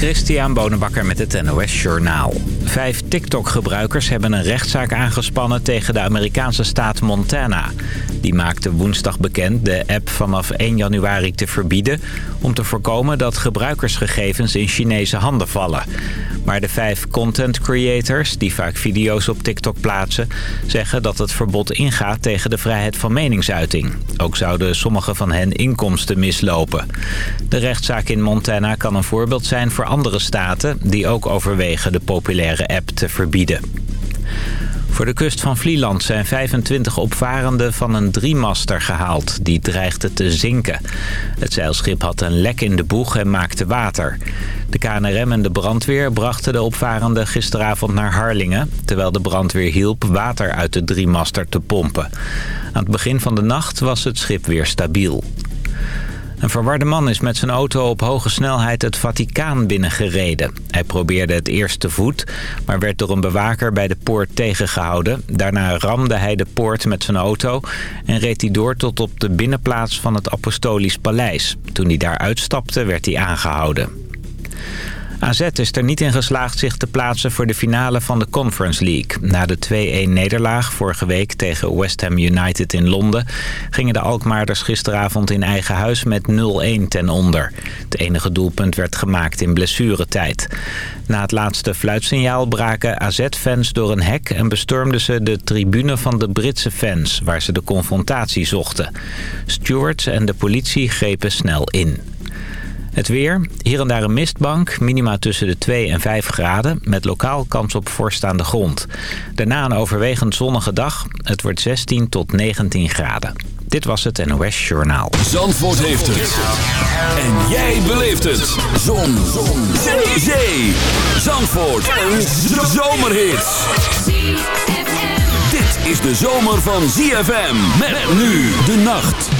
Christian Bonenbakker met het NOS Journaal. Vijf TikTok-gebruikers hebben een rechtszaak aangespannen tegen de Amerikaanse staat Montana. Die maakte woensdag bekend de app vanaf 1 januari te verbieden... om te voorkomen dat gebruikersgegevens in Chinese handen vallen. Maar de vijf content creators, die vaak video's op TikTok plaatsen... zeggen dat het verbod ingaat tegen de vrijheid van meningsuiting. Ook zouden sommige van hen inkomsten mislopen. De rechtszaak in Montana kan een voorbeeld zijn voor andere staten... die ook overwegen de populaire app te verbieden. Voor de kust van Vlieland zijn 25 opvarenden van een driemaster gehaald. Die dreigde te zinken. Het zeilschip had een lek in de boeg en maakte water. De KNRM en de brandweer brachten de opvarenden gisteravond naar Harlingen... terwijl de brandweer hielp water uit de driemaster te pompen. Aan het begin van de nacht was het schip weer stabiel. Een verwarde man is met zijn auto op hoge snelheid het Vaticaan binnengereden. Hij probeerde het eerst te voet, maar werd door een bewaker bij de poort tegengehouden. Daarna ramde hij de poort met zijn auto en reed hij door tot op de binnenplaats van het Apostolisch Paleis. Toen hij daar uitstapte werd hij aangehouden. AZ is er niet in geslaagd zich te plaatsen voor de finale van de Conference League. Na de 2-1-nederlaag vorige week tegen West Ham United in Londen... gingen de Alkmaarders gisteravond in eigen huis met 0-1 ten onder. Het enige doelpunt werd gemaakt in blessuretijd. Na het laatste fluitsignaal braken AZ-fans door een hek... en bestormden ze de tribune van de Britse fans... waar ze de confrontatie zochten. Stewards en de politie grepen snel in. Het weer. Hier en daar een mistbank. Minima tussen de 2 en 5 graden. Met lokaal kans op vorst aan de grond. Daarna een overwegend zonnige dag. Het wordt 16 tot 19 graden. Dit was het NOS Journaal. Zandvoort heeft het. En jij beleeft het. Zon. Zon. Zee. Zee. Zandvoort. Een zomerhit. Dit is de zomer van ZFM. Met nu de nacht.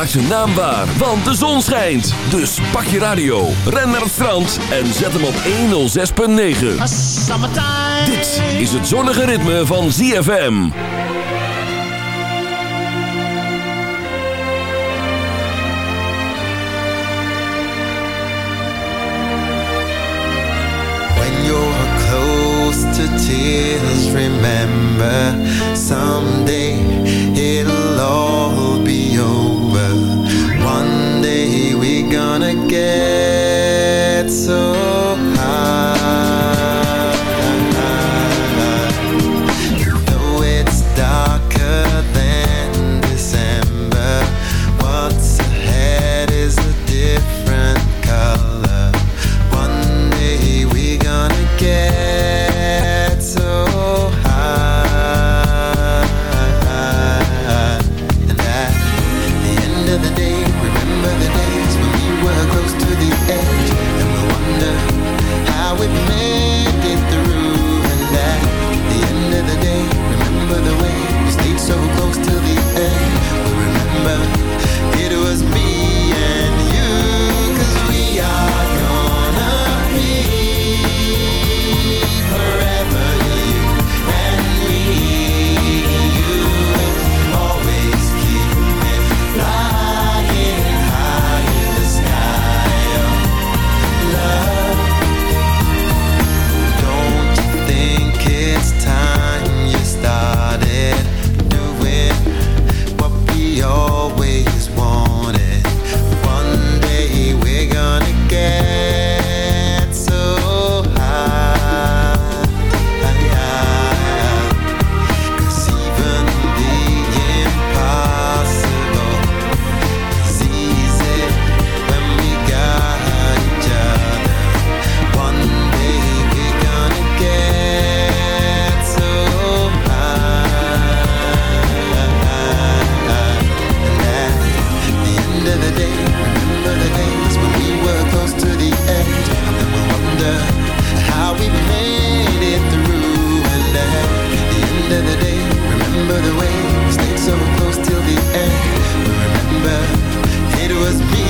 Maak je naambaar, want de zon schijnt. Dus pak je radio, ren naar het strand en zet hem op 106.9. Dit is het zonnige ritme van ZFM. When you're close to tears, remember someday was being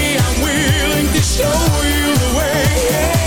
show you the way. Yeah.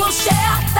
conserta.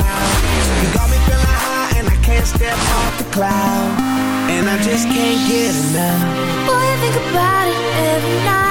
And I can't step off the cloud. And I just can't get enough. Boy, I think about it every night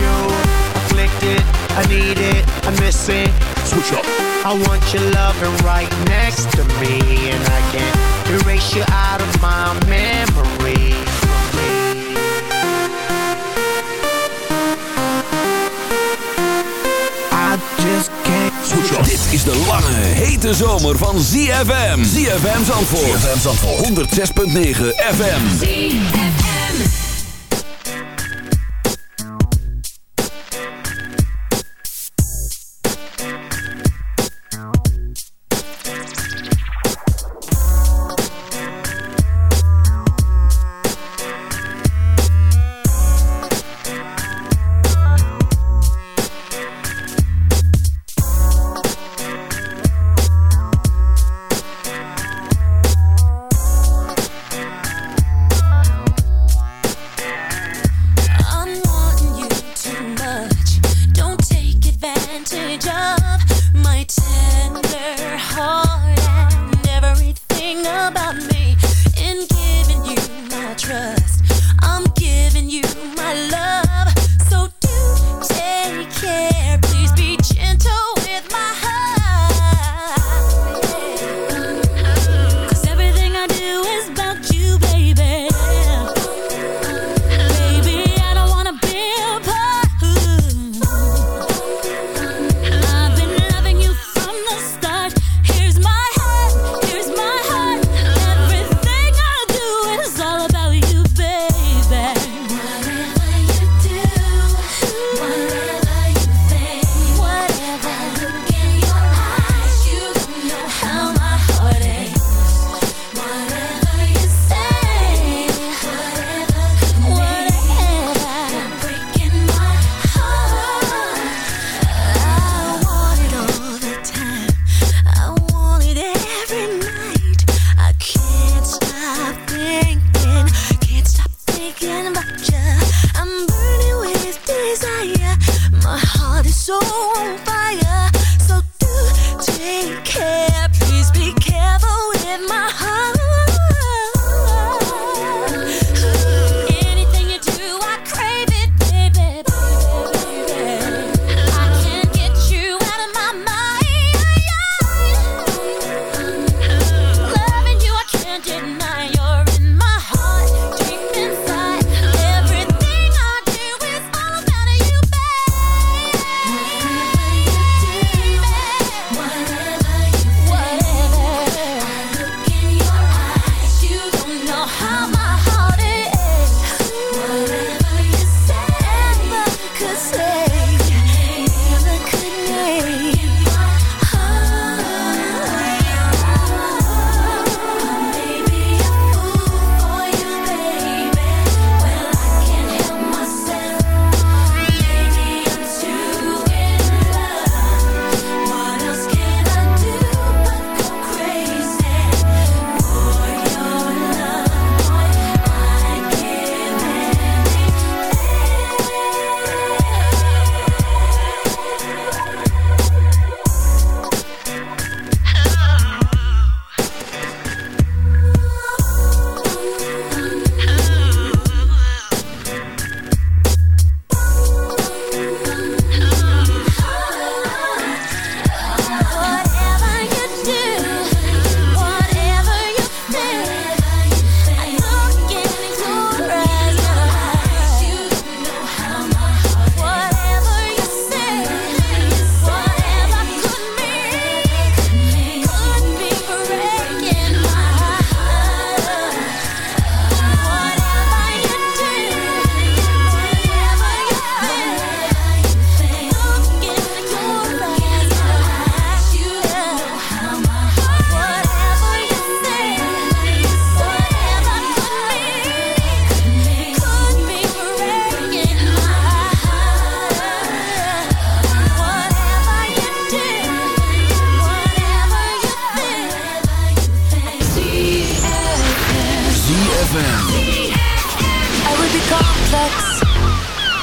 you. Afflicted, I need it, I miss it. Switch up. I want your loving right next to me, and I can't erase you out of my memory. I just can't. Switch up. Dit is de lange, hete zomer van ZFM. ZFM Zandvoort. ZFM Zandvoort. 106.9 FM.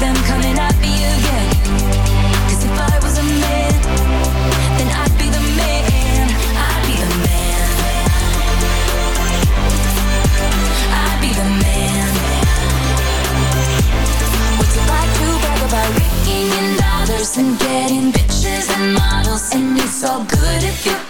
them coming again. Cause if I was a man, then I'd be the man. I'd be the man. I'd be the man. What's it like to brag about in dollars and getting bitches and models? And it's all good if you're